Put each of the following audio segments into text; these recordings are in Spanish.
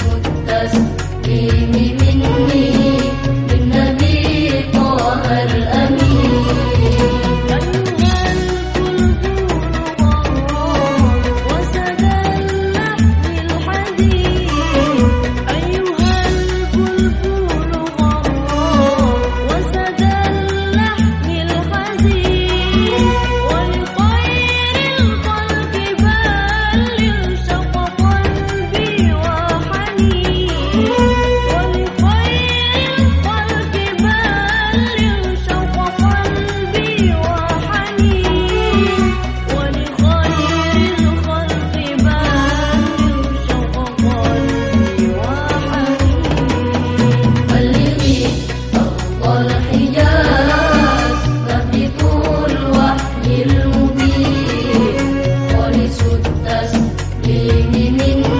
juntas y mi. ini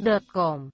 derdot com